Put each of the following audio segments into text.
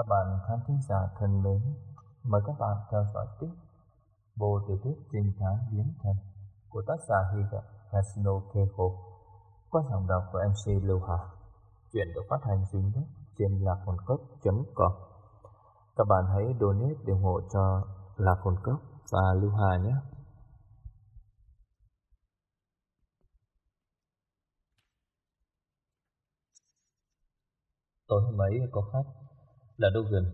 Các bạn khán thính giả thân mến, mời các bạn theo dõi tiếp bộ tiểu thuyết trinh thám biến Thần của tác giả Hy vọng Casino Keiko qua giọng đọc của MC Lưu Hà. Chuyện được phát hành duy nhất trên lạc hồn cốc.com Các bạn hãy donate để ủng hộ cho lạc hồn cốc và Lưu Hà nhé. Tối hôm ấy có khách là Dogan.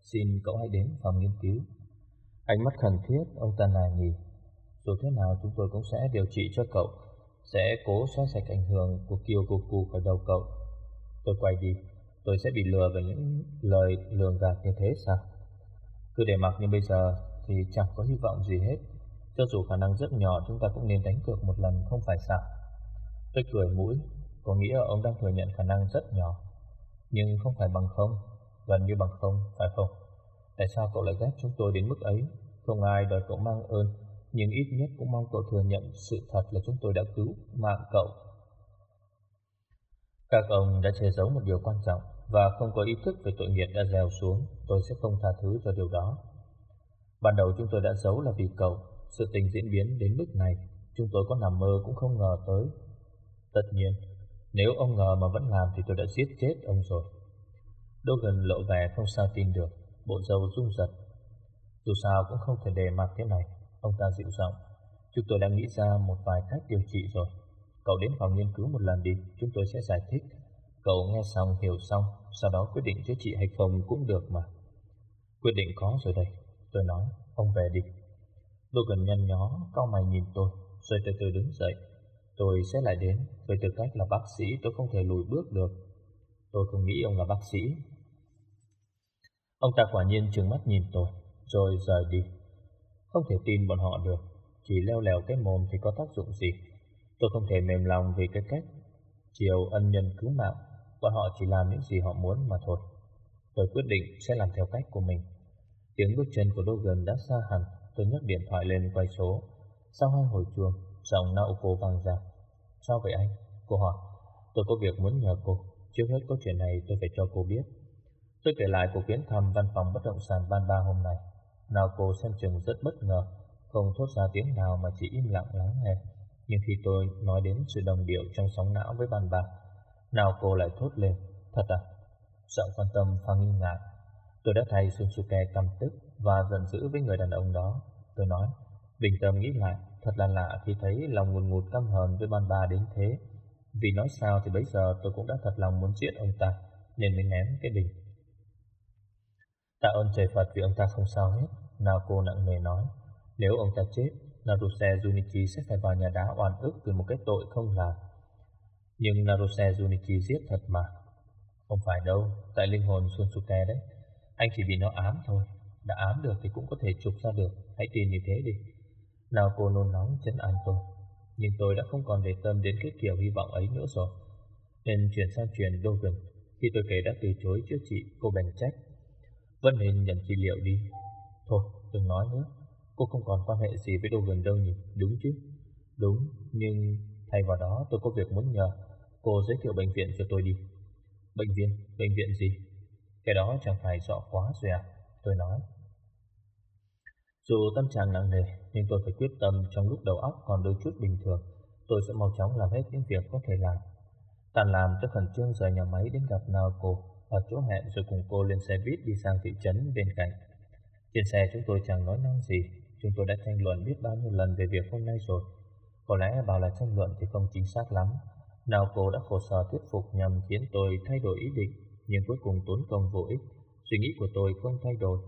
Xin cậu hãy đến phòng nghiên cứu. Ánh mắt khẩn thiết ông ta nài nỉ. Dù thế nào chúng tôi cũng sẽ điều trị cho cậu, sẽ cố xóa sạch ảnh hưởng của Kyogoku khỏi đầu cậu. Tôi quay đi, tôi sẽ bị lừa về những lời lường gạt như thế sao? Cứ để mặc như bây giờ thì chẳng có hy vọng gì hết. Cho dù khả năng rất nhỏ chúng ta cũng nên đánh cược một lần không phải sao? Tôi cười mũi, có nghĩa ông đang thừa nhận khả năng rất nhỏ nhưng không phải bằng không, gần như bằng không, phải không? Tại sao cậu lại ghét chúng tôi đến mức ấy? Không ai đòi cậu mang ơn, nhưng ít nhất cũng mong cậu thừa nhận sự thật là chúng tôi đã cứu mạng cậu. Các ông đã che giấu một điều quan trọng và không có ý thức về tội nghiệp đã gieo xuống, tôi sẽ không tha thứ cho điều đó. Ban đầu chúng tôi đã giấu là vì cậu, sự tình diễn biến đến mức này, chúng tôi có nằm mơ cũng không ngờ tới. Tất nhiên, nếu ông ngờ mà vẫn làm thì tôi đã giết chết ông rồi. Dogan lộ vẻ không sao tin được, bộ dâu rung giật. Dù sao cũng không thể đề mặt thế này, ông ta dịu giọng. Chúng tôi đã nghĩ ra một vài cách điều trị rồi. Cậu đến phòng nghiên cứu một lần đi, chúng tôi sẽ giải thích. Cậu nghe xong hiểu xong, sau đó quyết định chữa trị hay không cũng được mà. Quyết định có rồi đây, tôi nói, ông về đi. Logan nhăn nhó, cau mày nhìn tôi, rồi từ từ đứng dậy. Tôi sẽ lại đến, với tư cách là bác sĩ tôi không thể lùi bước được. Tôi không nghĩ ông là bác sĩ. Ông ta quả nhiên trừng mắt nhìn tôi, rồi rời đi. Không thể tin bọn họ được, chỉ leo lèo cái mồm thì có tác dụng gì. Tôi không thể mềm lòng vì cái cách chiều ân nhân cứu mạng, bọn họ chỉ làm những gì họ muốn mà thôi. Tôi quyết định sẽ làm theo cách của mình. Tiếng bước chân của Logan đã xa hẳn, tôi nhấc điện thoại lên quay số. Sau hai hồi chuông, giọng Naoko vang ra. Sao vậy anh? Cô hỏi. Tôi có việc muốn nhờ cô. Trước hết câu chuyện này tôi phải cho cô biết. Tôi kể lại cuộc viếng thăm văn phòng bất động sản ban ba hôm nay. Nào cô xem chừng rất bất ngờ, không thốt ra tiếng nào mà chỉ im lặng lắng nghe. Nhưng khi tôi nói đến sự đồng điệu trong sóng não với ban ba, nào cô lại thốt lên. Thật à? Giọng quan tâm pha nghi ngại. Tôi đã thay Sunsuke căm tức và giận dữ với người đàn ông đó. Tôi nói, bình tâm nghĩ lại, thật là lạ khi thấy lòng ngùn ngụt căm hờn với ban ba đến thế. Vì nói sao thì bây giờ tôi cũng đã thật lòng muốn giết ông ta, nên mới ném cái bình. Tạ ơn trời Phật vì ông ta không sao hết, nào cô nặng nề nói. Nếu ông ta chết, Naruse Junichi sẽ phải vào nhà đá oan ức vì một cái tội không làm. Nhưng Naruse Junichi giết thật mà. Không phải đâu, tại linh hồn Sunsuke đấy. Anh chỉ bị nó ám thôi. Đã ám được thì cũng có thể trục ra được, hãy tin như thế đi. Nào cô nôn nóng chân an tôi nhưng tôi đã không còn để tâm đến cái kiểu hy vọng ấy nữa rồi. Nên chuyển sang chuyện Dogan Khi tôi kể đã từ chối chữa trị Cô bèn trách. Vẫn nên nhận trị liệu đi. Thôi, đừng nói nữa. Cô không còn quan hệ gì với Dogan đâu nhỉ? Đúng chứ? Đúng, nhưng thay vào đó tôi có việc muốn nhờ. Cô giới thiệu bệnh viện cho tôi đi. Bệnh viện? Bệnh viện gì? Cái đó chẳng phải rõ quá rồi à? Tôi nói dù tâm trạng nặng nề, nhưng tôi phải quyết tâm trong lúc đầu óc còn đôi chút bình thường, tôi sẽ mau chóng làm hết những việc có thể làm. Tàn làm tôi khẩn trương rời nhà máy đến gặp Naoko ở chỗ hẹn rồi cùng cô lên xe buýt đi sang thị trấn bên cạnh. Trên xe chúng tôi chẳng nói năng gì, chúng tôi đã tranh luận biết bao nhiêu lần về việc hôm nay rồi. Có lẽ bảo là tranh luận thì không chính xác lắm. Naoko đã khổ sở thuyết phục nhằm khiến tôi thay đổi ý định, nhưng cuối cùng tốn công vô ích. Suy nghĩ của tôi không thay đổi,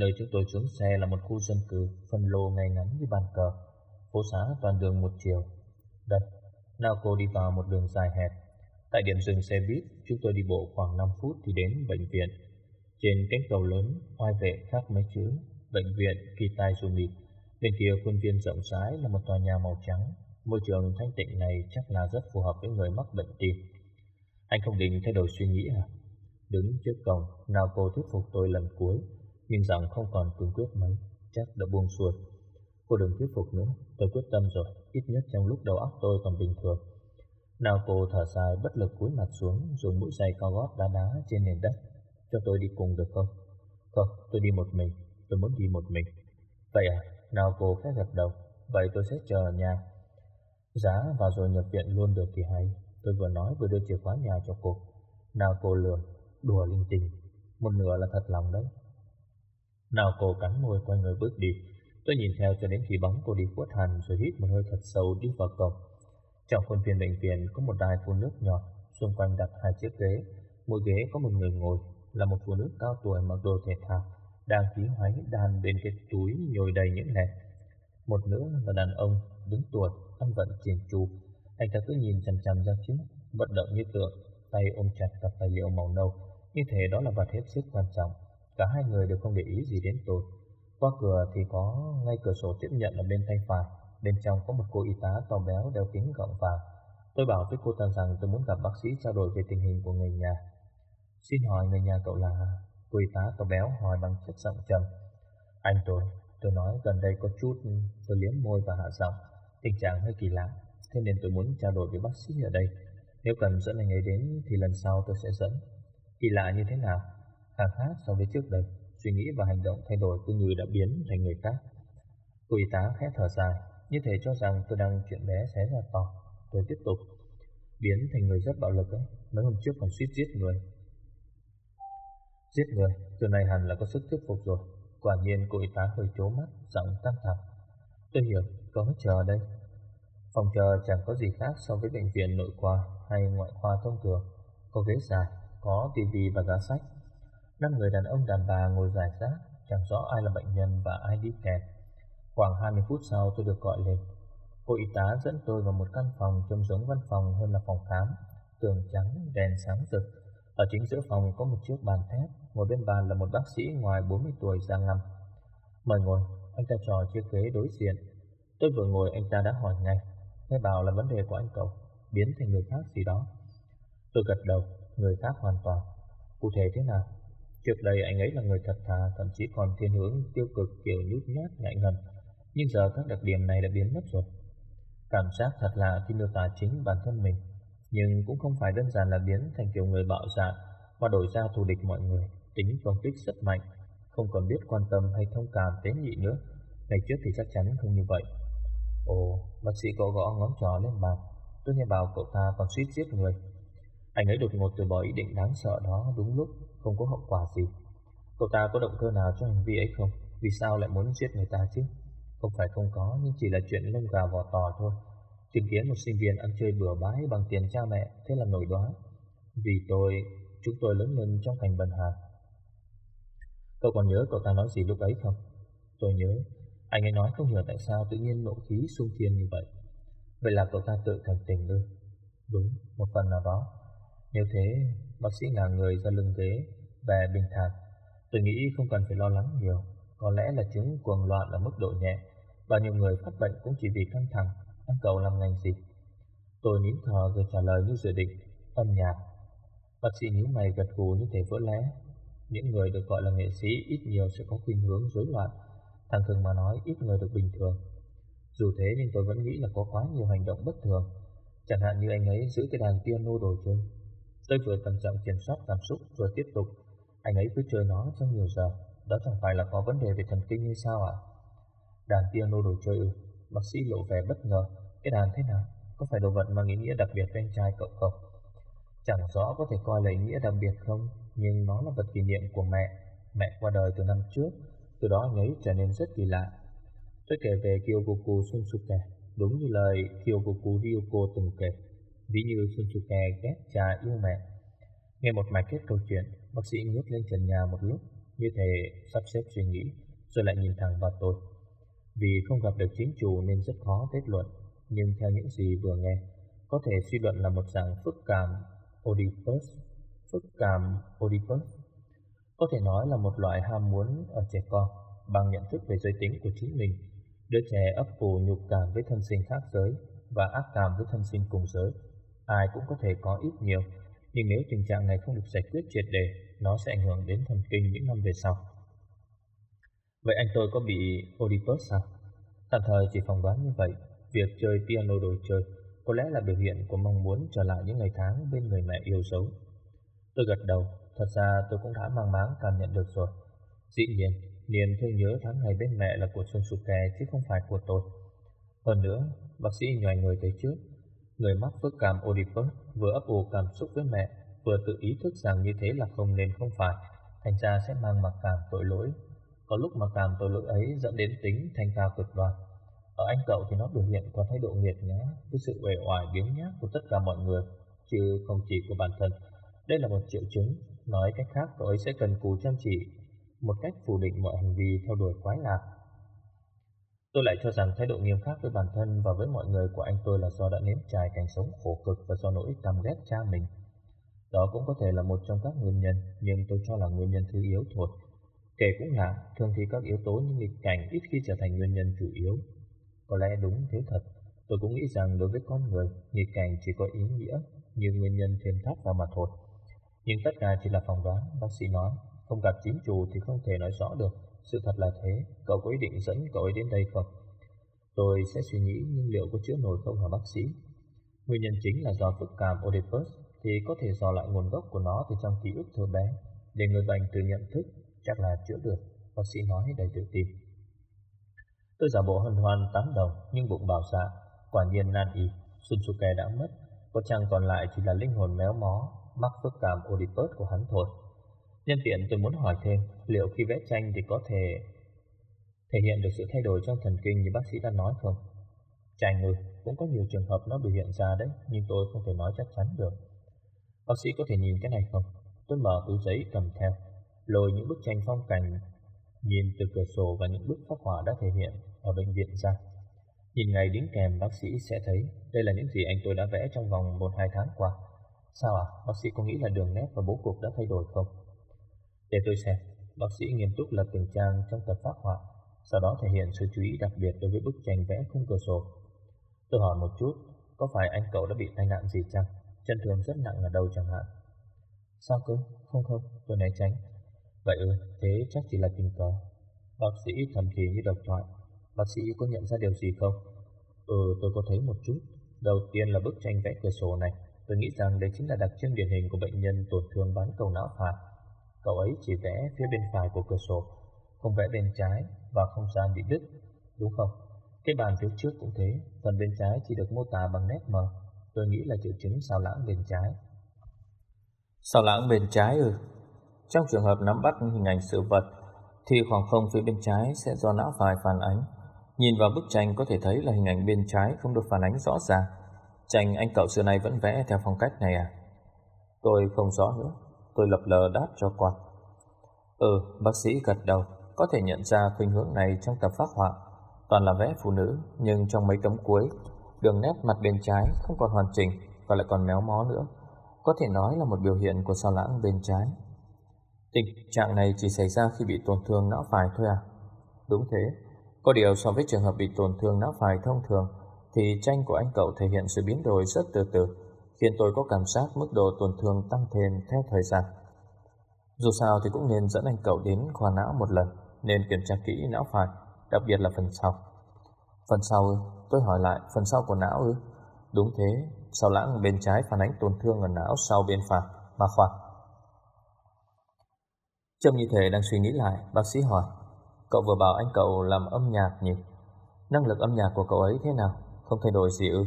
Nơi chúng tôi xuống xe là một khu dân cư, phân lô ngay ngắn như bàn cờ, phố xá toàn đường một chiều. Đất, nào cô đi vào một đường dài hẹp. Tại điểm dừng xe buýt, chúng tôi đi bộ khoảng 5 phút thì đến bệnh viện. Trên cánh cầu lớn, oai vệ khắc mấy chữ, bệnh viện Kitazumi. Bên kia khuôn viên rộng rãi là một tòa nhà màu trắng. Môi trường thanh tịnh này chắc là rất phù hợp với người mắc bệnh tim. Anh không định thay đổi suy nghĩ à? Đứng trước cổng, nào cô thuyết phục tôi lần cuối nhưng rằng không còn cương quyết mấy, chắc đã buông xuôi. Cô đừng thuyết phục nữa, tôi quyết tâm rồi, ít nhất trong lúc đầu óc tôi còn bình thường. Nào cô thở dài bất lực cúi mặt xuống, dùng mũi giày cao gót đá đá trên nền đất. cho tôi đi cùng được không? Không, tôi đi một mình, tôi muốn đi một mình. Vậy à, nào cô khẽ gật đầu, vậy tôi sẽ chờ ở nhà. Giá vào rồi nhập viện luôn được thì hay, tôi vừa nói vừa đưa chìa khóa nhà cho cô. Nào cô lừa, đùa linh tinh, một nửa là thật lòng đấy. Nào cô cắn môi quay người bước đi, tôi nhìn theo cho đến khi bóng cô đi khuất hẳn rồi hít một hơi thật sâu đi vào cổng. Trong khuôn viên bệnh viện có một đài phun nước nhỏ, xung quanh đặt hai chiếc ghế, mỗi ghế có một người ngồi, là một phụ nữ cao tuổi mặc đồ thể thao, đang khí hoáy đàn bên cái túi nhồi đầy những nẹt Một nữa là đàn ông đứng tuổi, ăn vận chỉnh chu, anh ta cứ nhìn chằm chằm ra trước, vận động như tượng, tay ôm chặt cặp tài liệu màu nâu, như thể đó là vật hết sức quan trọng. Cả hai người đều không để ý gì đến tôi. Qua cửa thì có ngay cửa sổ tiếp nhận ở bên tay phải, bên trong có một cô y tá to béo đeo kính gọng vàng. Tôi bảo với cô ta rằng tôi muốn gặp bác sĩ trao đổi về tình hình của người nhà. Xin hỏi người nhà cậu là... Cô y tá to béo hỏi bằng chất giọng trầm. Anh tôi, tôi nói gần đây có chút, tôi liếm môi và hạ giọng. Tình trạng hơi kỳ lạ, thế nên tôi muốn trao đổi với bác sĩ ở đây. Nếu cần dẫn anh ấy đến thì lần sau tôi sẽ dẫn. Kỳ lạ như thế nào? Khác khác so với trước đây, suy nghĩ và hành động thay đổi cứ như đã biến thành người khác. Cô y tá khẽ thở dài, như thể cho rằng tôi đang chuyện bé xé ra to. Tôi tiếp tục, biến thành người rất bạo lực ấy, mấy hôm trước còn suýt giết người. Giết người, từ này hẳn là có sức thuyết phục rồi. Quả nhiên cô y tá hơi trố mắt, giọng căng thẳng. Tôi hiểu, có chờ đây. Phòng chờ chẳng có gì khác so với bệnh viện nội khoa hay ngoại khoa thông thường. Có ghế dài, có tivi và giá sách. Năm người đàn ông đàn bà ngồi dài rác, chẳng rõ ai là bệnh nhân và ai đi kèm. Khoảng 20 phút sau tôi được gọi lên. Cô y tá dẫn tôi vào một căn phòng trông giống văn phòng hơn là phòng khám. Tường trắng, đèn sáng rực. Ở chính giữa phòng có một chiếc bàn thép, ngồi bên bàn là một bác sĩ ngoài 40 tuổi da ngăm. Mời ngồi, anh ta trò chiếc ghế đối diện. Tôi vừa ngồi anh ta đã hỏi ngay. Nghe bảo là vấn đề của anh cậu, biến thành người khác gì đó. Tôi gật đầu, người khác hoàn toàn. Cụ thể thế nào? Trước đây anh ấy là người thật thà, thậm chí còn thiên hướng tiêu cực kiểu nhút nhát ngại ngần. Nhưng giờ các đặc điểm này đã biến mất rồi. Cảm giác thật lạ khi miêu tả chính bản thân mình, nhưng cũng không phải đơn giản là biến thành kiểu người bạo dạn mà đổi ra thù địch mọi người, tính công kích rất mạnh, không còn biết quan tâm hay thông cảm tế nhị nữa. Ngày trước thì chắc chắn không như vậy. Ồ, bác sĩ cậu gõ ngón trỏ lên bàn. Tôi nghe bảo cậu ta còn suýt giết người. Anh ấy đột ngột từ bỏ ý định đáng sợ đó đúng lúc, không có hậu quả gì. Cậu ta có động cơ nào cho hành vi ấy không? Vì sao lại muốn giết người ta chứ? Không phải không có, nhưng chỉ là chuyện lông gà vỏ tò thôi. Chứng kiến một sinh viên ăn chơi bừa bãi bằng tiền cha mẹ, thế là nổi đoán. Vì tôi, chúng tôi lớn lên trong thành bần hà. Cậu còn nhớ cậu ta nói gì lúc ấy không? Tôi nhớ, anh ấy nói không hiểu tại sao tự nhiên nộ khí xung thiên như vậy. Vậy là cậu ta tự thành tình ư? Đúng, một phần nào đó. Nếu thế, bác sĩ ngả người ra lưng ghế, về bình thản. Tôi nghĩ không cần phải lo lắng nhiều. Có lẽ là chứng cuồng loạn ở mức độ nhẹ. Bao nhiêu người phát bệnh cũng chỉ vì căng thẳng. Anh cậu làm ngành gì? Tôi nín thở rồi trả lời như dự định. Âm nhạc. Bác sĩ nhíu mày gật gù như thể vỡ lẽ. Những người được gọi là nghệ sĩ ít nhiều sẽ có khuynh hướng rối loạn. Thằng thường mà nói, ít người được bình thường. Dù thế nhưng tôi vẫn nghĩ là có quá nhiều hành động bất thường. Chẳng hạn như anh ấy giữ cái đàn piano đồ chơi. Tôi vừa cẩn trọng kiểm soát cảm xúc rồi tiếp tục. Anh ấy cứ chơi nó trong nhiều giờ. Đó chẳng phải là có vấn đề về thần kinh hay sao ạ? À? Đàn piano đồ chơi ư? Bác sĩ lộ vẻ bất ngờ. Cái đàn thế nào? Có phải đồ vật mang ý nghĩa đặc biệt với anh trai cậu không? Chẳng rõ có thể coi là ý nghĩa đặc biệt không, nhưng nó là vật kỷ niệm của mẹ. Mẹ qua đời từ năm trước, từ đó anh ấy trở nên rất kỳ lạ. Tôi kể về Kyogoku Sunsuke, đúng như lời Kyogoku Ryoko từng kể. Ví như Sunsuke ghét cha yêu mẹ. Nghe một mạch kết câu chuyện, bác sĩ ngước lên trần nhà một lúc, như thể sắp xếp suy nghĩ, rồi lại nhìn thẳng vào tôi. Vì không gặp được chính chủ nên rất khó kết luận, nhưng theo những gì vừa nghe, có thể suy luận là một dạng phức cảm Oedipus, phức cảm Oedipus. Có thể nói là một loại ham muốn ở trẻ con bằng nhận thức về giới tính của chính mình. Đứa trẻ ấp ủ nhục cảm với thân sinh khác giới và ác cảm với thân sinh cùng giới. Ai cũng có thể có ít nhiều, nhưng nếu tình trạng này không được giải quyết triệt đề, nó sẽ ảnh hưởng đến thần kinh những năm về sau. Vậy anh tôi có bị Oedipus sao? Tạm thời chỉ phỏng đoán như vậy, việc chơi piano đồ chơi có lẽ là biểu hiện của mong muốn trở lại những ngày tháng bên người mẹ yêu dấu. Tôi gật đầu, Thật ra tôi cũng đã mang máng cảm nhận được rồi. Dĩ nhiên, niềm thương nhớ tháng ngày bên mẹ là của Sunsuke chứ không phải của tôi. Hơn nữa, bác sĩ nhòi người tới trước. Người mắc phức cảm Oedipus vừa ấp ủ cảm xúc với mẹ, vừa tự ý thức rằng như thế là không nên không phải, thành ra sẽ mang mặc cảm tội lỗi. Có lúc mặc cảm tội lỗi ấy dẫn đến tính thành cao cực đoan. Ở anh cậu thì nó biểu hiện qua thái độ nghiệt ngã với sự uể oải biếng nhác của tất cả mọi người, chứ không chỉ của bản thân. Đây là một triệu chứng, nói cách khác cậu ấy sẽ cần cù chăm chỉ một cách phủ định mọi hành vi theo đuổi quái lạc. Tôi lại cho rằng thái độ nghiêm khắc với bản thân và với mọi người của anh tôi là do đã nếm trải cảnh sống khổ cực và do nỗi căm ghét cha mình. Đó cũng có thể là một trong các nguyên nhân, nhưng tôi cho là nguyên nhân thứ yếu thôi. Kể cũng là, thường thì các yếu tố như nghịch cảnh ít khi trở thành nguyên nhân chủ yếu. Có lẽ đúng thế thật, tôi cũng nghĩ rằng đối với con người, nghịch cảnh chỉ có ý nghĩa như nguyên nhân thêm thắt vào mà thôi. Nhưng tất cả chỉ là phỏng đoán, bác sĩ nói, không gặp chính chủ thì không thể nói rõ được. Sự thật là thế, cậu có ý định dẫn cậu ấy đến đây không? Tôi sẽ suy nghĩ nhưng liệu có chữa nổi không hả bác sĩ? Nguyên nhân chính là do phức cảm Oedipus thì có thể dò lại nguồn gốc của nó từ trong ký ức thơ bé để người bệnh tự nhận thức chắc là chữa được, bác sĩ nói đầy tự tin. Tôi giả bộ hân hoan tám đồng nhưng bụng bảo dạ, quả nhiên nan y, Sunsuke đã mất, có chăng còn lại chỉ là linh hồn méo mó, mắc phức cảm Oedipus của hắn thôi. Nhân tiện tôi muốn hỏi thêm, liệu khi vẽ tranh thì có thể thể hiện được sự thay đổi trong thần kinh như bác sĩ đã nói không? Tranh ư, cũng có nhiều trường hợp nó biểu hiện ra đấy, nhưng tôi không thể nói chắc chắn được. Bác sĩ có thể nhìn cái này không? Tôi mở túi giấy cầm theo, lôi những bức tranh phong cảnh, nhìn từ cửa sổ và những bức phác họa đã thể hiện ở bệnh viện ra. Nhìn ngày đính kèm bác sĩ sẽ thấy đây là những gì anh tôi đã vẽ trong vòng 1-2 tháng qua. Sao à, bác sĩ có nghĩ là đường nét và bố cục đã thay đổi không? Để tôi xem, bác sĩ nghiêm túc lật từng trang trong tập phác họa, sau đó thể hiện sự chú ý đặc biệt đối với bức tranh vẽ khung cửa sổ. Tôi hỏi một chút, có phải anh cậu đã bị tai nạn gì chăng? Chân thương rất nặng ở đâu chẳng hạn? Sao cơ? Không không, tôi né tránh. Vậy ư, thế chắc chỉ là tình cờ. Bác sĩ thầm thì như độc thoại. Bác sĩ có nhận ra điều gì không? Ừ, tôi có thấy một chút. Đầu tiên là bức tranh vẽ cửa sổ này. Tôi nghĩ rằng đây chính là đặc trưng điển hình của bệnh nhân tổn thương bán cầu não phải. Cậu ấy chỉ vẽ phía bên phải của cửa sổ, không vẽ bên trái và không gian bị đứt, đúng không? Cái bàn phía trước cũng thế, phần bên trái chỉ được mô tả bằng nét mờ. Tôi nghĩ là triệu chứng sao lãng bên trái. Sao lãng bên trái ư? Trong trường hợp nắm bắt hình ảnh sự vật, thì khoảng không phía bên trái sẽ do não phải phản ánh. Nhìn vào bức tranh có thể thấy là hình ảnh bên trái không được phản ánh rõ ràng. Tranh anh cậu xưa nay vẫn vẽ theo phong cách này à? Tôi không rõ nữa. Tôi lập lờ đáp cho qua. Ừ, bác sĩ gật đầu, có thể nhận ra khuynh hướng này trong tập phác họa. Toàn là vẽ phụ nữ, nhưng trong mấy tấm cuối, đường nét mặt bên trái không còn hoàn chỉnh và lại còn méo mó nữa. Có thể nói là một biểu hiện của sao lãng bên trái. Tình trạng này chỉ xảy ra khi bị tổn thương não phải thôi à? Đúng thế. Có điều so với trường hợp bị tổn thương não phải thông thường, thì tranh của anh cậu thể hiện sự biến đổi rất từ từ khiến tôi có cảm giác mức độ tổn thương tăng thêm theo thời gian. Dù sao thì cũng nên dẫn anh cậu đến khoa não một lần, nên kiểm tra kỹ não phải, đặc biệt là phần sau. Phần sau ư? Tôi hỏi lại, phần sau của não ư? Đúng thế, sau lãng bên trái phản ánh tổn thương ở não sau bên phải, mà khoảng. Trông như thế đang suy nghĩ lại, bác sĩ hỏi, cậu vừa bảo anh cậu làm âm nhạc nhỉ? Năng lực âm nhạc của cậu ấy thế nào? Không thay đổi gì ư?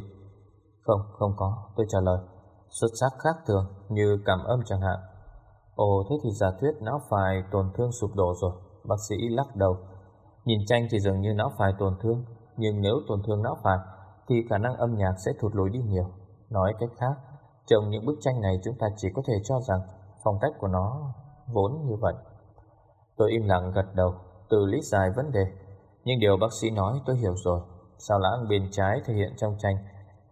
Không, không có, tôi trả lời. Xuất sắc khác thường, như cảm âm chẳng hạn. Ồ, thế thì giả thuyết não phải tổn thương sụp đổ rồi. Bác sĩ lắc đầu. Nhìn tranh thì dường như não phải tổn thương, nhưng nếu tổn thương não phải, thì khả năng âm nhạc sẽ thụt lùi đi nhiều. Nói cách khác, trong những bức tranh này chúng ta chỉ có thể cho rằng phong cách của nó vốn như vậy. Tôi im lặng gật đầu, từ lý giải vấn đề. Nhưng điều bác sĩ nói tôi hiểu rồi. Sao lãng bên trái thể hiện trong tranh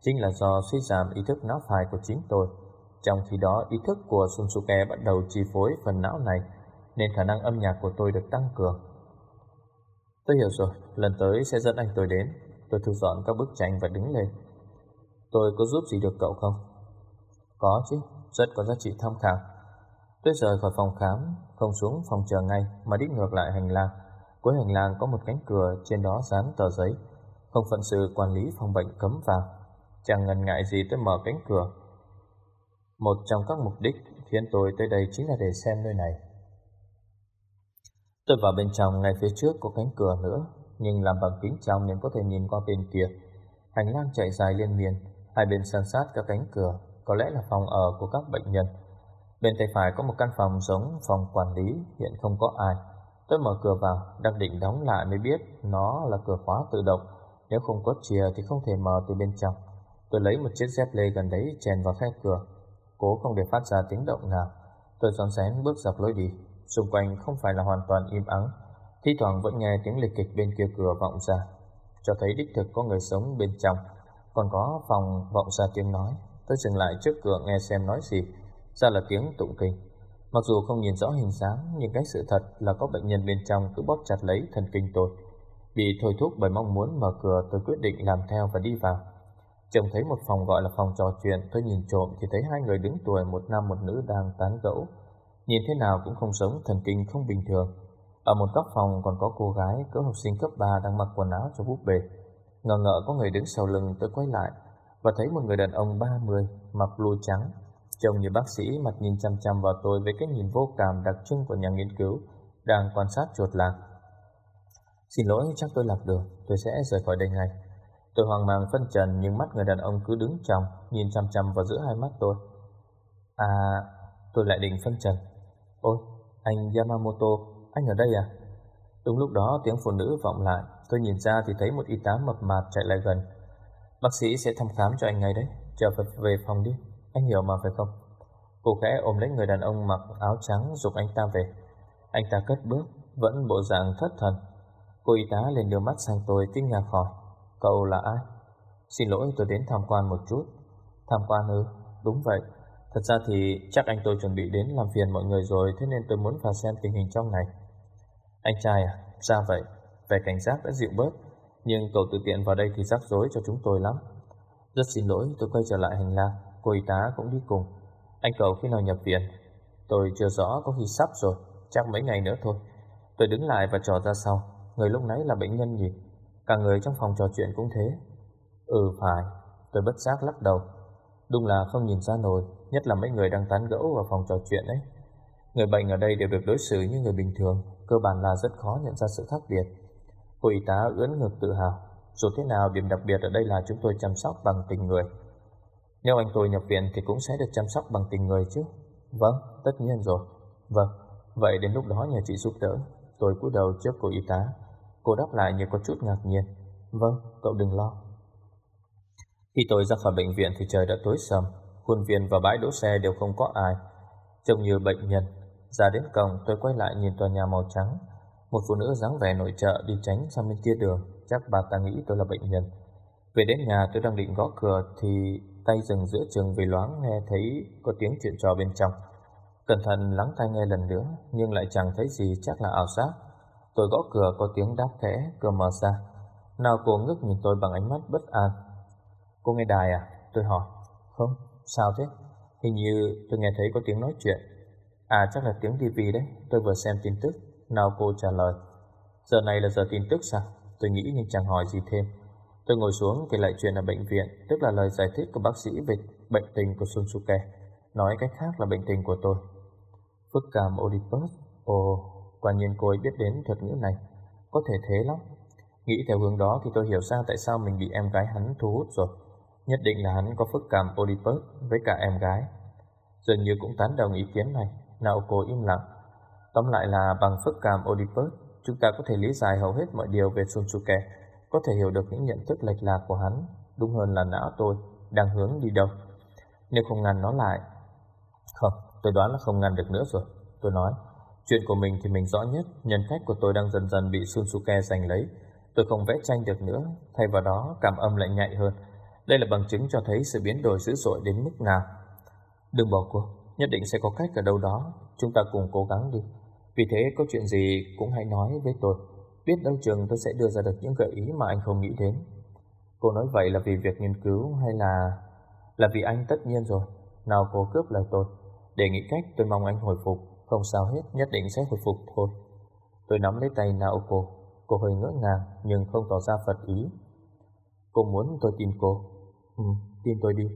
chính là do suy giảm ý thức não phải của chính tôi. Trong khi đó, ý thức của Sunsuke bắt đầu chi phối phần não này, nên khả năng âm nhạc của tôi được tăng cường. Tôi hiểu rồi, lần tới sẽ dẫn anh tôi đến. Tôi thu dọn các bức tranh và đứng lên. Tôi có giúp gì được cậu không? Có chứ, rất có giá trị tham khảo. Tôi rời khỏi phòng khám, không xuống phòng chờ ngay mà đi ngược lại hành lang. Cuối hành lang có một cánh cửa, trên đó dán tờ giấy. Không phận sự quản lý phòng bệnh cấm vào. Chẳng ngần ngại gì tôi mở cánh cửa. Một trong các mục đích khiến tôi tới đây chính là để xem nơi này. Tôi vào bên trong ngay phía trước có cánh cửa nữa, nhưng làm bằng kính trong nên có thể nhìn qua bên kia. Hành lang chạy dài liên miên, hai bên san sát các cánh cửa, có lẽ là phòng ở của các bệnh nhân. Bên tay phải có một căn phòng giống phòng quản lý, hiện không có ai. Tôi mở cửa vào, đang định đóng lại mới biết nó là cửa khóa tự động. Nếu không có chìa thì không thể mở từ bên trong. Tôi lấy một chiếc dép lê gần đấy chèn vào khe cửa, cố không để phát ra tiếng động nào. Tôi rón rén bước dọc lối đi, xung quanh không phải là hoàn toàn im ắng, thi thoảng vẫn nghe tiếng lịch kịch bên kia cửa vọng ra, cho thấy đích thực có người sống bên trong, còn có phòng vọng ra tiếng nói. Tôi dừng lại trước cửa nghe xem nói gì, ra là tiếng tụng kinh. Mặc dù không nhìn rõ hình dáng, nhưng cái sự thật là có bệnh nhân bên trong cứ bóp chặt lấy thần kinh tôi. Bị thôi thúc bởi mong muốn mở cửa, tôi quyết định làm theo và đi vào. Trông thấy một phòng gọi là phòng trò chuyện, tôi nhìn trộm thì thấy hai người đứng tuổi một nam một nữ đang tán gẫu. Nhìn thế nào cũng không giống thần kinh không bình thường. Ở một góc phòng còn có cô gái cỡ học sinh cấp 3 đang mặc quần áo cho búp bê. Ngờ ngợ có người đứng sau lưng tôi quay lại và thấy một người đàn ông 30 mặc blue trắng trông như bác sĩ mặt nhìn chăm chăm vào tôi với cái nhìn vô cảm đặc trưng của nhà nghiên cứu đang quan sát chuột lạc. Xin lỗi, chắc tôi lạc đường, tôi sẽ rời khỏi đây ngay. Tôi hoang mang phân trần nhưng mắt người đàn ông cứ đứng trong, nhìn chăm chăm vào giữa hai mắt tôi. À, tôi lại định phân trần. Ôi, anh Yamamoto, anh ở đây à? Đúng lúc đó tiếng phụ nữ vọng lại, tôi nhìn ra thì thấy một y tá mập mạp chạy lại gần. Bác sĩ sẽ thăm khám cho anh ngay đấy, chờ về phòng đi, anh hiểu mà phải không? Cô khẽ ôm lấy người đàn ông mặc áo trắng dục anh ta về. Anh ta cất bước, vẫn bộ dạng thất thần. Cô y tá lên đưa mắt sang tôi kinh ngạc hỏi. Cậu là ai? Xin lỗi tôi đến tham quan một chút. Tham quan ư? Đúng vậy. Thật ra thì chắc anh tôi chuẩn bị đến làm phiền mọi người rồi Thế nên tôi muốn vào xem tình hình trong này. Anh trai à, ra vậy. Về cảnh giác đã dịu bớt Nhưng cậu tự tiện vào đây thì rắc rối cho chúng tôi lắm. Rất xin lỗi tôi quay trở lại hành lang. Cô y tá cũng đi cùng. Anh cậu khi nào nhập viện? Tôi chưa rõ có khi sắp rồi. Chắc mấy ngày nữa thôi. Tôi đứng lại và trò ra sau. Người lúc nãy là bệnh nhân gì Cả người trong phòng trò chuyện cũng thế. Ừ phải. Tôi bất giác lắc đầu. Đúng là không nhìn ra nổi Nhất là mấy người đang tán gẫu vào phòng trò chuyện ấy. Người bệnh ở đây đều được đối xử như người bình thường Cơ bản là rất khó nhận ra sự khác biệt. Cô y tá ướn ngực tự hào. Dù thế nào điểm đặc biệt ở đây là chúng tôi chăm sóc bằng tình người. Nếu anh tôi nhập viện thì cũng sẽ được chăm sóc bằng tình người chứ? Vâng, tất nhiên rồi. Vâng, vậy đến lúc đó nhờ chị giúp đỡ. Tôi cúi đầu trước cô y tá. Cô đáp lại như có chút ngạc nhiên. Vâng, cậu đừng lo. Khi tôi ra khỏi bệnh viện thì trời đã tối sầm. Khuôn viên và bãi đỗ xe đều không có ai. Trông như bệnh nhân. Ra đến cổng tôi quay lại nhìn tòa nhà màu trắng. Một phụ nữ dáng vẻ nội trợ đi tránh sang bên kia đường. Chắc bà ta nghĩ tôi là bệnh nhân. Về đến nhà tôi đang định gõ cửa Thì tay dừng giữa trường vì loáng nghe thấy Có tiếng chuyện trò bên trong. Cẩn thận lắng tai nghe lần nữa Nhưng lại chẳng thấy gì chắc là ảo giác. Tôi gõ cửa có tiếng đáp khẽ Cửa mở ra. Nào cô ngước nhìn tôi bằng ánh mắt bất an. Cô nghe đài à? Tôi hỏi. Không, sao thế? Hình như tôi nghe thấy có tiếng nói chuyện. À chắc là tiếng TV đấy. Tôi vừa xem tin tức. Nào cô trả lời. Giờ này là giờ tin tức sao? Tôi nghĩ nhưng chẳng hỏi gì thêm. Tôi ngồi xuống kể lại chuyện ở bệnh viện Tức là lời giải thích của bác sĩ về bệnh tình của Sunsuke. Nói cách khác là bệnh tình của tôi. Phức cảm Oedipus Ồ, quả nhiên cô ấy biết đến thuật ngữ này. Có thể thế lắm. Nghĩ theo hướng đó thì tôi hiểu ra tại sao mình bị em gái hắn thu hút rồi. Nhất định là hắn có phức cảm Oedipus với cả em gái. Dường như cũng tán đồng ý kiến này. Nào cô im lặng. Tóm lại là bằng phức cảm Oedipus Chúng ta có thể lý giải hầu hết mọi điều về Sunsuke Có thể hiểu được những nhận thức lệch lạc của hắn. Đúng hơn là não tôi Đang hướng đi đâu. Nếu không ngăn nó lại. Không, tôi đoán là không ngăn được nữa rồi Tôi nói. Chuyện của mình thì mình rõ nhất Nhân cách của tôi đang dần dần bị Sunsuke giành lấy Tôi không vẽ tranh được nữa Thay vào đó cảm âm lại nhạy hơn đây là bằng chứng cho thấy sự biến đổi dữ dội đến mức nào. Đừng bỏ cuộc, nhất định sẽ có cách ở đâu đó, chúng ta cùng cố gắng đi. Vì thế có chuyện gì cũng hãy nói với tôi, biết đâu chừng tôi sẽ đưa ra được những gợi ý mà anh không nghĩ đến. Cô nói vậy là vì việc nghiên cứu hay là... Là vì anh tất nhiên rồi. Nào cô cướp lời tôi. Để nghĩ cách tôi mong anh hồi phục. Không sao hết, nhất định sẽ hồi phục thôi. Tôi nắm lấy tay Naoko. Cô hơi ngỡ ngàng nhưng không tỏ ra phật ý. Cô muốn tôi tin cô Ừ, tin tôi đi.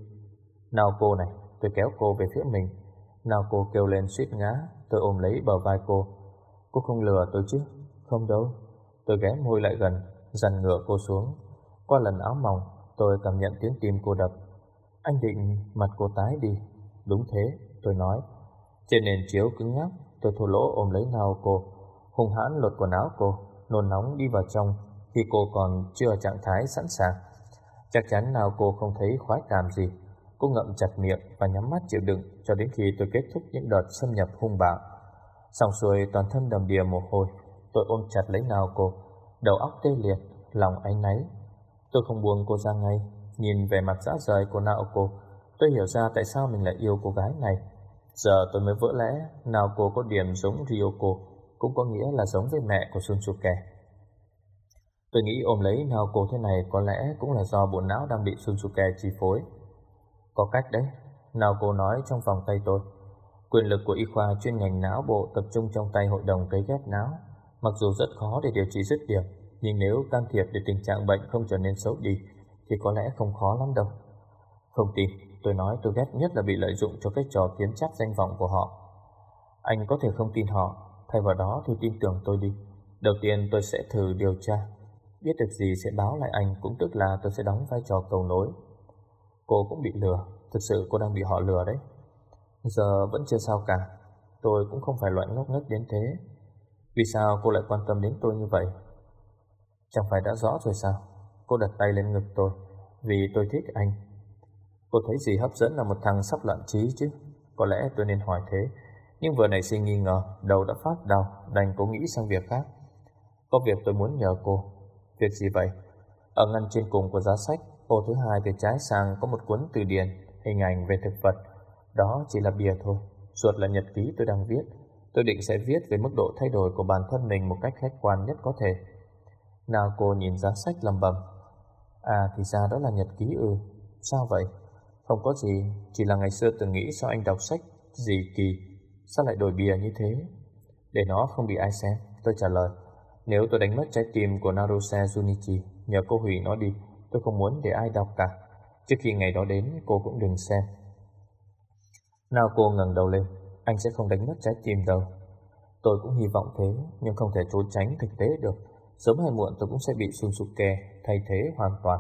Naoko này, tôi kéo cô về phía mình. Naoko kêu lên suýt ngã Tôi ôm lấy bờ vai cô Cô không lừa tôi chứ Không đâu Tôi ghé môi lại gần Dằn ngửa cô xuống Qua lần áo mỏng Tôi cảm nhận tiếng tim cô đập Anh định mặt cô tái đi Đúng thế Tôi nói trên nền chiếu cứng ngắc Tôi thô lỗ ôm lấy nào cô hung hãn lột quần áo cô Nôn nóng đi vào trong Khi cô còn chưa ở trạng thái sẵn sàng Chắc chắn nào cô không thấy khoái cảm gì Cô ngậm chặt miệng và nhắm mắt chịu đựng cho đến khi tôi kết thúc những đợt xâm nhập hung bạo. Xong xuôi toàn thân đầm đìa mồ hôi, tôi ôm chặt lấy nào cô, đầu óc tê liệt, lòng áy náy. Tôi không buông cô ra ngay, nhìn về mặt dã rời của nào cô, tôi hiểu ra tại sao mình lại yêu cô gái này. Giờ tôi mới vỡ lẽ, nào cô có điểm giống Ryoko, cũng có nghĩa là giống với mẹ của Sunsuke. Tôi nghĩ ôm lấy nào cô thế này có lẽ cũng là do bộ não đang bị Sunsuke chi phối. Có cách đấy, nào cô nói trong vòng tay tôi. Quyền lực của y khoa chuyên ngành não bộ tập trung trong tay hội đồng cấy ghép não. Mặc dù rất khó để điều trị dứt điểm, nhưng nếu can thiệp để tình trạng bệnh không trở nên xấu đi, thì có lẽ không khó lắm đâu. Không tin, tôi nói tôi ghét nhất là bị lợi dụng cho cái trò kiếm chắc danh vọng của họ. Anh có thể không tin họ, thay vào đó thì tin tưởng tôi đi. Đầu tiên tôi sẽ thử điều tra. Biết được gì sẽ báo lại anh cũng tức là tôi sẽ đóng vai trò cầu nối. Cô cũng bị lừa Thực sự cô đang bị họ lừa đấy Giờ vẫn chưa sao cả Tôi cũng không phải loại ngốc nghếch đến thế Vì sao cô lại quan tâm đến tôi như vậy Chẳng phải đã rõ rồi sao Cô đặt tay lên ngực tôi Vì tôi thích anh Cô thấy gì hấp dẫn là một thằng sắp loạn trí chứ Có lẽ tôi nên hỏi thế Nhưng vừa nảy sinh nghi ngờ, Đầu đã phát đau, Đành cố nghĩ sang việc khác Có việc tôi muốn nhờ cô Việc gì vậy Ở ngăn trên cùng của giá sách, Ô thứ hai từ trái sang có một cuốn từ điển, hình ảnh về thực vật. Đó chỉ là bìa thôi. Ruột là nhật ký tôi đang viết. Tôi định sẽ viết về mức độ thay đổi của bản thân mình một cách khách quan nhất có thể. Nào cô nhìn giá sách lầm bầm. À thì ra đó là nhật ký ư. Sao vậy? Không có gì, chỉ là ngày xưa từng nghĩ sao anh đọc sách gì kỳ. Sao lại đổi bìa như thế? Để nó không bị ai xem, tôi trả lời. Nếu tôi đánh mất trái tim của Naruse Junichi, nhờ cô hủy nó đi, Tôi không muốn để ai đọc cả Trước khi ngày đó đến cô cũng đừng xem Nào cô ngẩng đầu lên Anh sẽ không đánh mất trái tim đâu Tôi cũng hy vọng thế Nhưng không thể trốn tránh thực tế được Sớm hay muộn tôi cũng sẽ bị Sunsuke Thay thế hoàn toàn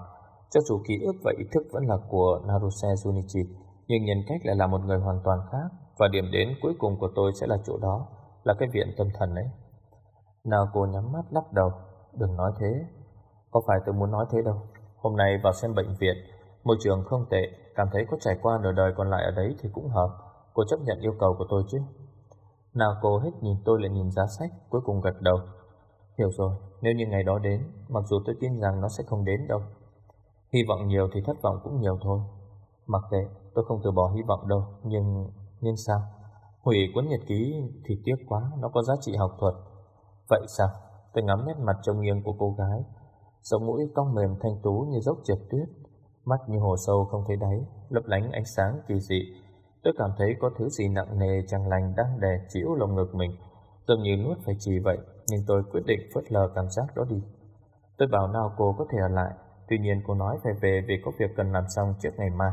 cho dù ký ức và ý thức vẫn là của Naruse Junichi Nhưng nhân cách lại là một người hoàn toàn khác Và điểm đến cuối cùng của tôi sẽ là chỗ đó Là cái viện tâm thần ấy Naoko cô nhắm mắt lắc đầu Đừng nói thế Có phải tôi muốn nói thế đâu Hôm nay vào xem bệnh viện, môi trường không tệ, cảm thấy có trải qua nửa đời còn lại ở đấy thì cũng hợp. Cô chấp nhận yêu cầu của tôi chứ? Naoko cô hết nhìn tôi lại nhìn giá sách, cuối cùng gật đầu. Hiểu rồi, nếu như ngày đó đến, mặc dù tôi tin rằng nó sẽ không đến đâu. Hy vọng nhiều thì thất vọng cũng nhiều thôi. Mặc kệ, tôi không từ bỏ hy vọng đâu, nhưng... nhưng sao? Hủy cuốn nhật ký thì tiếc quá, nó có giá trị học thuật. Vậy sao? Tôi ngắm nét mặt trông nghiêng của cô gái, Sống mũi cong mềm thanh tú như dốc trượt tuyết Mắt như hồ sâu không thấy đáy Lấp lánh ánh sáng kỳ dị Tôi cảm thấy có thứ gì nặng nề chẳng lành đang đè chịu lồng ngực mình Dường như nuốt phải chỉ vậy Nhưng tôi quyết định phớt lờ cảm giác đó đi Tôi bảo nào cô có thể ở lại Tuy nhiên cô nói phải về vì có việc cần làm xong trước ngày mai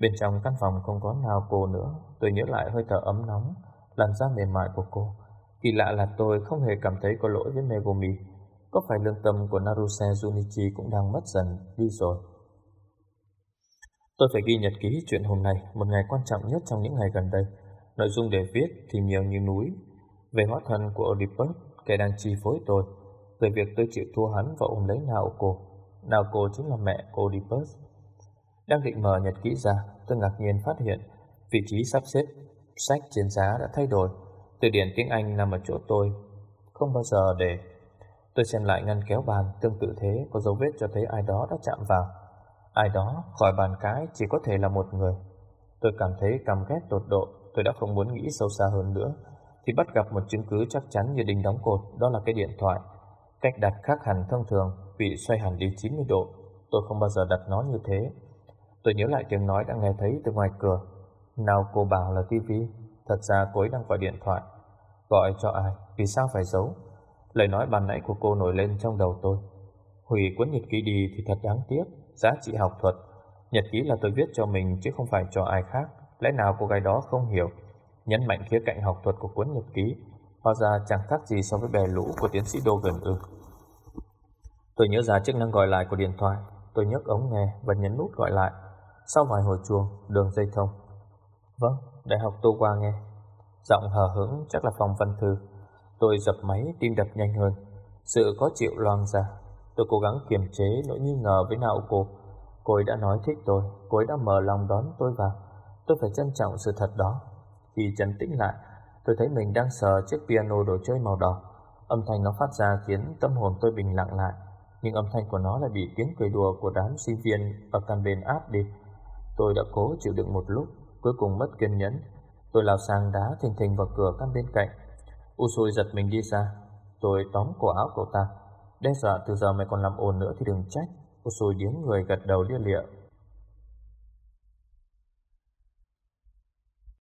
Bên trong căn phòng không có nào cô nữa Tôi nhớ lại hơi thở ấm nóng Làn da mềm mại của cô Kỳ lạ là tôi không hề cảm thấy có lỗi với Megumi có phải lương tâm của Naruse Junichi cũng đang mất dần đi rồi? Tôi phải ghi nhật ký chuyện hôm nay, một ngày quan trọng nhất trong những ngày gần đây. Nội dung để viết thì nhiều như núi. Về hóa thân của Oedipus, kẻ đang chi phối tôi. Về việc tôi chịu thua hắn và ôm lấy nào cô nào cô, chính là mẹ cô, Oedipus. Đang định mở nhật ký ra, tôi ngạc nhiên phát hiện vị trí sắp xếp sách trên giá đã thay đổi. Từ điển tiếng Anh nằm ở chỗ tôi, không bao giờ để Tôi xem lại ngăn kéo bàn tương tự thế có dấu vết cho thấy ai đó đã chạm vào. Ai đó khỏi bàn cái chỉ có thể là một người. Tôi cảm thấy căm ghét tột độ, tôi đã không muốn nghĩ sâu xa hơn nữa. Thì bắt gặp một chứng cứ chắc chắn như đinh đóng cột, đó là cái điện thoại. Cách đặt khác hẳn thông thường, bị xoay hẳn đi 90 độ. Tôi không bao giờ đặt nó như thế. Tôi nhớ lại tiếng nói đã nghe thấy từ ngoài cửa. Nào cô bảo là tivi, thật ra cô ấy đang gọi điện thoại. Gọi cho ai, vì sao phải giấu? Lời nói ban nãy của cô nổi lên trong đầu tôi. Hủy cuốn nhật ký đi thì thật đáng tiếc, giá trị học thuật. Nhật ký là tôi viết cho mình chứ không phải cho ai khác. Lẽ nào cô gái đó không hiểu? nhấn mạnh khía cạnh học thuật của cuốn nhật ký, hóa ra chẳng khác gì so với bè lũ của tiến sĩ Dogan ư. Tôi nhớ ra chức năng gọi lại của điện thoại, tôi nhấc ống nghe và nhấn nút gọi lại. Sau vài hồi chuông, đường dây thông. Vâng, Đại học Tô Qua nghe. Giọng hờ hững chắc là phòng văn thư. Tôi dập máy, tim đập nhanh hơn. Sự có chịu loang ra. Tôi cố gắng kiềm chế nỗi nghi ngờ với nào cô. Cô ấy đã nói thích tôi, cô ấy đã mở lòng đón tôi vào. Tôi phải trân trọng sự thật đó. Khi trấn tĩnh lại, tôi thấy mình đang sờ chiếc piano đồ chơi màu đỏ. Âm thanh nó phát ra khiến tâm hồn tôi bình lặng lại. Nhưng âm thanh của nó lại bị tiếng cười đùa của đám sinh viên ở căn bên áp đi. Tôi đã cố chịu đựng một lúc, cuối cùng mất kiên nhẫn. Tôi lao sang đá thình thình vào cửa căn bên cạnh. U sôi giật mình đi ra. Tôi tóm cổ áo cậu ta. Đe dọa từ giờ mày còn làm ồn nữa thì đừng trách. U sôi điếng người gật đầu lia lịa